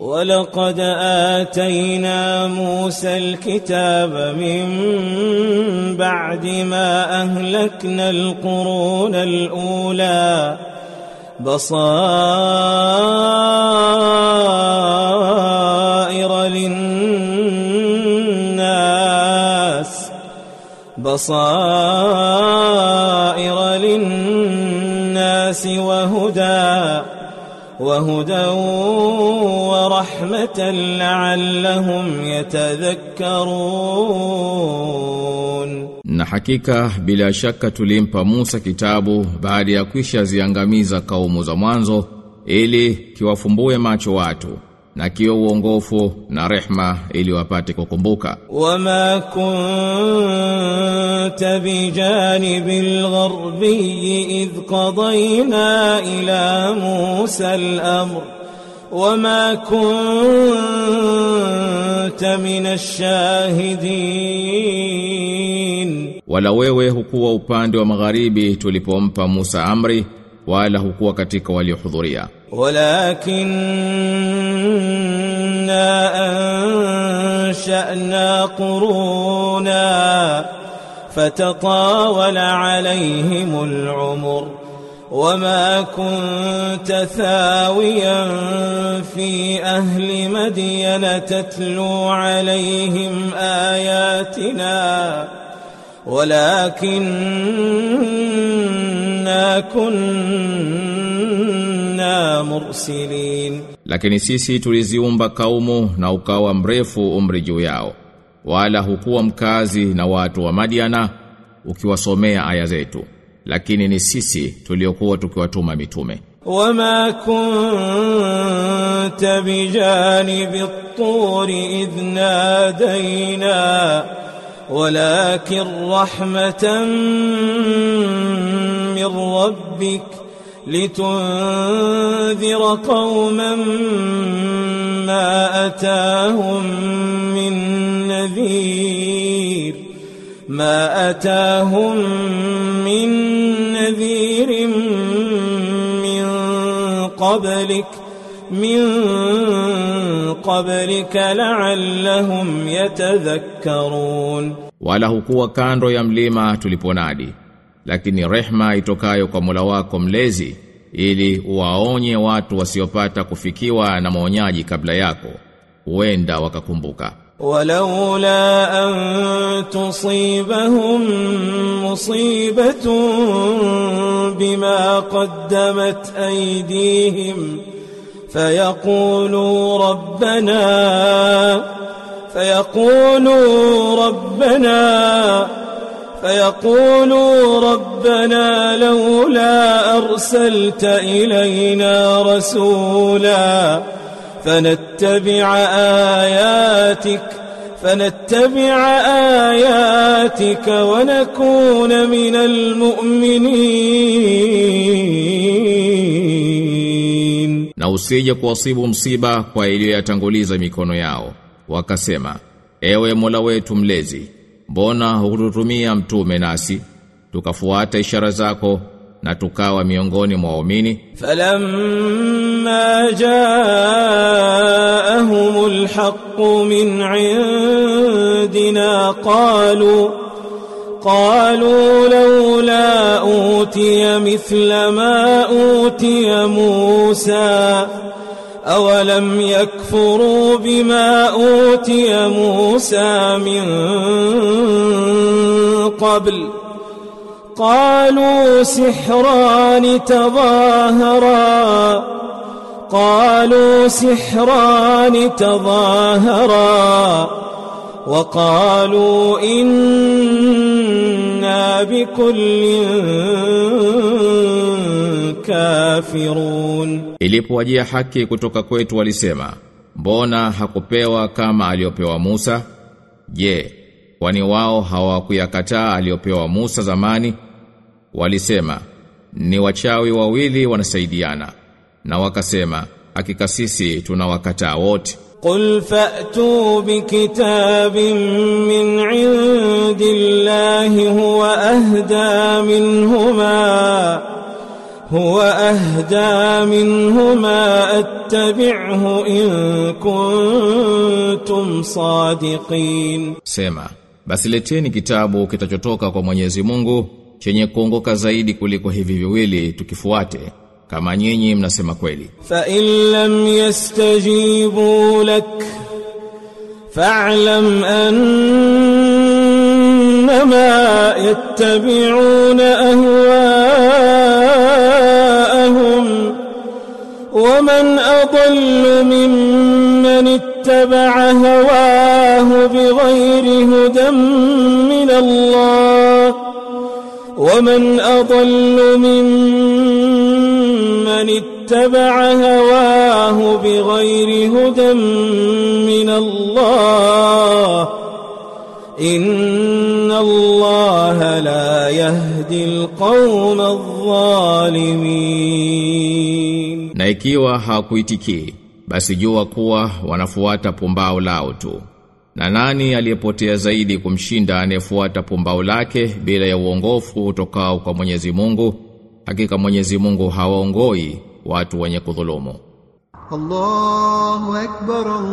ولقد آتينا موسى الكتاب من بعد ما أهلكنا القرون الأولى. بصائر للناس بصائر للناس وهدى. وهدى ورحمة لعلهم يتذكرون Na hakika bila shaka tulimpa Musa kitabu baada ya kwisha ziangamiza kaumu za mwanzo ili kiwafumbue macho watu na kio uongofu na rehma ili wapate kukumbuka. Wama kunta bijanibil gharbi idh qadayna ila Musa al-amr wama kunta min ashahidin wala wewe hukuwa upande wa magharibi tulipompa Musa amri wala hukuwa katika waliohudhuria. ولكننا أنشأنا قرونا فتطاول عليهم العمر وما كنت ثاويا في أهل مدين تتلو عليهم آياتنا ولكننا كنا مرسلين Lakini sisi tuliziumba kaumu na ukawa mrefu umri juu yao. Wala hukuwa mkazi na watu wa Madiana ukiwasomea aya zetu. Lakini ni sisi tuliokuwa tukiwatuma mitume. وما كنت بجانب الطور إذ نادينا ولكن رحمة من ربك لتنذر قوما ما أتاهم من نذير ما أتاهم من نذير من قبلك من قبلك لعلهم يتذكرون Wala hukuwa kando ya mlima tuliponadi. Lakini rehma itokayo kwa Mola wako mlezi ili uwaonye watu wasiopata kufikiwa na maonyaji kabla yako. Huenda wakakumbuka. ولولا أن تصيبهم مصيبة بما قدمت أيديهم فيقولوا ربنا فيقولوا ربنا فيقولوا ربنا لولا أرسلت إلينا رسولا. فنتبع آياتك فنتبع آياتك ونكون من المؤمنين. na usije kuwasibu msiba kwa iliyoyatanguliza mikono yao. Wakasema ewe Mola wetu mlezi mbona hukututumia mtume nasi tukafuata ishara zako na tukawa miongoni mwa waumini? Falamma jaahumul haqqu min indina qalu قالوا لولا أوتي مثل ما أوتي موسى أولم يكفروا بما أوتي موسى من قبل؟ قالوا سحران تظاهرا. قالوا سحران تظاهرا. وقالوا إنا بكل كافرون Ilipowajia haki kutoka kwetu walisema, mbona hakupewa kama aliyopewa Musa? Je, kwani wao hawakuyakataa aliyopewa Musa zamani? Walisema, ni wachawi wawili wanasaidiana. Na wakasema, hakika sisi tunawakataa wote. قل فأتوا بكتاب من عند الله هو أهدى منهما هو أهدى منهما أتبعه إن كنتم صادقين Sema, basi leteni kitabu kitachotoka kwa Mwenyezi Mungu chenye kuongoka zaidi kuliko hivi viwili tukifuate kama nyinyi mnasema kweli. فإن لم يستجيبوا لك فاعلم أنما يتبعون أهواءهم ومن أضل ممن اتبع هواه بغير هدى من الله ومن أضل ممن اتبع هواه بغير هدى من الله إن الله لا يهدي القوم الظالمين Na ikiwa hawakuitikii, basi jua kuwa wanafuata pumbao lao tu. Na nani aliyepotea zaidi kumshinda anayefuata pumbao lake bila ya uongofu utokao kwa Mwenyezi Mungu? Hakika Mwenyezi Mungu hawaongoi watu wenye kudhulumu. Allahu akbar Allahu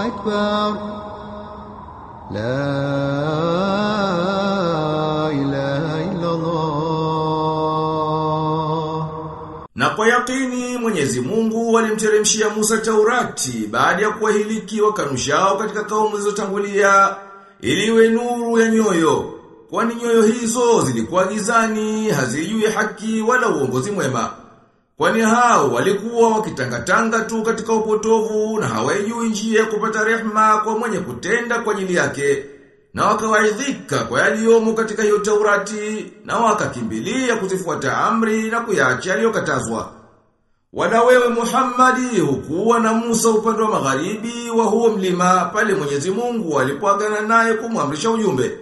akbar. La ilaha illa Allah Na kwa yakini Mwenyezi Mungu alimteremshia Musa Taurati baada ya kuwahiliki wakanushao katika kaumu zilizotangulia ili iwe nuru ya nyoyo. Kwani nyoyo hizo zilikuwa gizani, hazijui haki wala uongozi mwema. Kwani hao walikuwa wakitangatanga tu katika upotovu na hawajui njia ya kupata rehma kwa mwenye kutenda kwa ajili yake. Na wakawaidhika kwa yaliyomo katika hiyo Taurati na wakakimbilia kuzifuata amri na kuyaacha yaliyokatazwa. Wala wewe Muhammadi hukuwa na Musa upande wa magharibi wa huo mlima pale Mwenyezi Mungu alipoagana naye kumwamrisha ujumbe.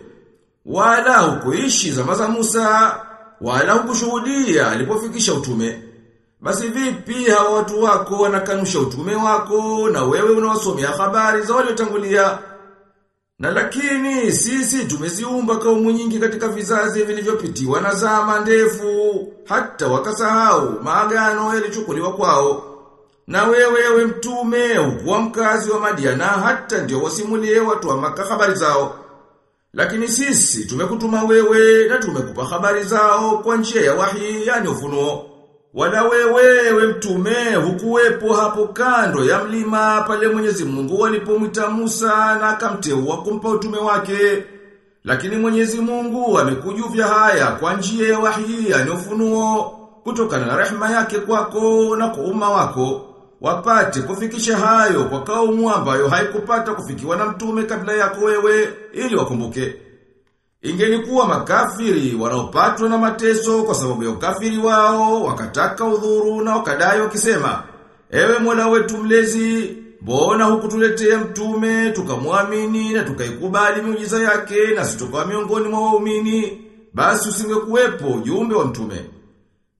Wala hukuishi zama za Musa, wala hukushuhudia alipofikisha utume. Basi vipi hawa watu wako wanakanusha utume wako na wewe unawasomea habari za waliotangulia? Na lakini sisi tumeziumba kaumu nyingi katika vizazi vilivyopitiwa na zama ndefu hata wakasahau maagano yalichukuliwa kwao. Na wewe we mtume ukuwa mkazi wa Madiana hata ndio wasimulie watu wa maka habari zao. Lakini sisi tumekutuma wewe na tumekupa habari zao kwa njia ya wahi yani ufunuo. Wala wewe we mtume hukuwepo hapo kando ya mlima pale Mwenyezi Mungu alipomwita Musa na akamteua kumpa utume wake. Lakini Mwenyezi Mungu amekujuvya haya kwa njia ya wahi yani ufunuo kutokana na rehema yake kwako na kwa umma wako wapate kufikisha hayo kwa kaumu ambayo haikupata kufikiwa na mtume kabla yako wewe ili wakumbuke. Ingelikuwa makafiri wanaopatwa na mateso kwa sababu ya ukafiri wao, wakataka udhuru na wakadai wakisema, Ewe Mola wetu mlezi, mbona hukutuletea mtume, tukamwamini na tukaikubali miujiza yake na situkawa miongoni mwa waumini, basi usingekuwepo ujumbe wa mtume.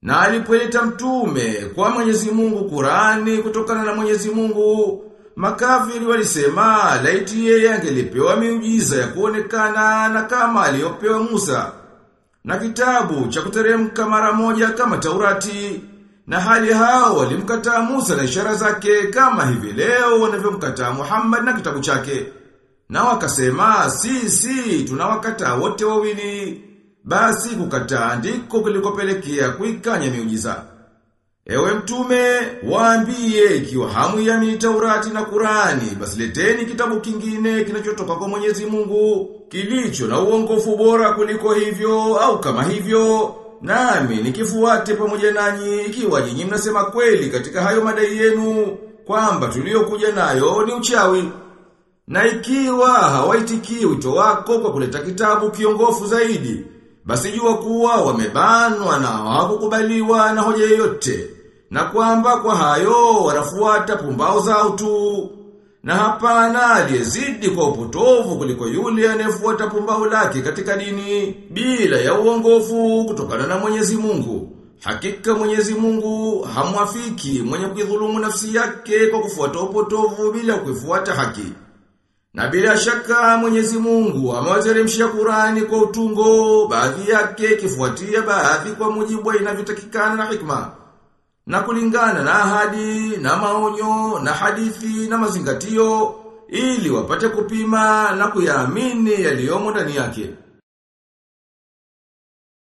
Na alipoleta mtume kwa Mwenyezi Mungu Qurani kutokana na Mwenyezi Mungu, makafiri walisema laiti yeye angelipewa miujiza ya kuonekana na kama aliyopewa Musa. Na kitabu cha kuteremka mara moja kama Taurati. Na hali hao walimkataa Musa na ishara zake kama hivi leo wanavyomkataa Muhammad na kitabu chake. Na wakasema sisi tunawakataa wote wawili. Basi kukataa ndiko kulikopelekea kuikanya miujiza. Ewe mtume, waambie ikiwa hamu ya Taurati na Kurani, basi leteni kitabu kingine kinachotoka kwa Mwenyezi Mungu, kilicho na uongofu bora kuliko hivyo au kama hivyo, nami nikifuate pamoja nanyi ikiwa nyinyi mnasema kweli katika hayo madai yenu kwamba tuliyokuja nayo ni uchawi. Na ikiwa hawaitikii wito wako kwa kuleta kitabu kiongofu zaidi, basi jua kuwa wamebanwa na hawakukubaliwa na hoja yoyote na kwamba kwa hayo wanafuata pumbao zao tu. Na hapana aliyezidi kwa upotovu kuliko yule anayefuata pumbao lake katika dini bila ya uongofu kutokana na Mwenyezi Mungu. Hakika Mwenyezi Mungu hamwafiki mwenye kudhulumu nafsi yake kwa kufuata upotovu bila kuifuata haki Na bila shaka Mwenyezi Mungu amewateremshia Qur'ani kwa utungo, baadhi yake kifuatia baadhi kwa mujibu wa inavyotakikana na hikma. Na kulingana na ahadi, na maonyo, na hadithi, na mazingatio, ili wapate kupima na kuyaamini yaliyomo ndani yake.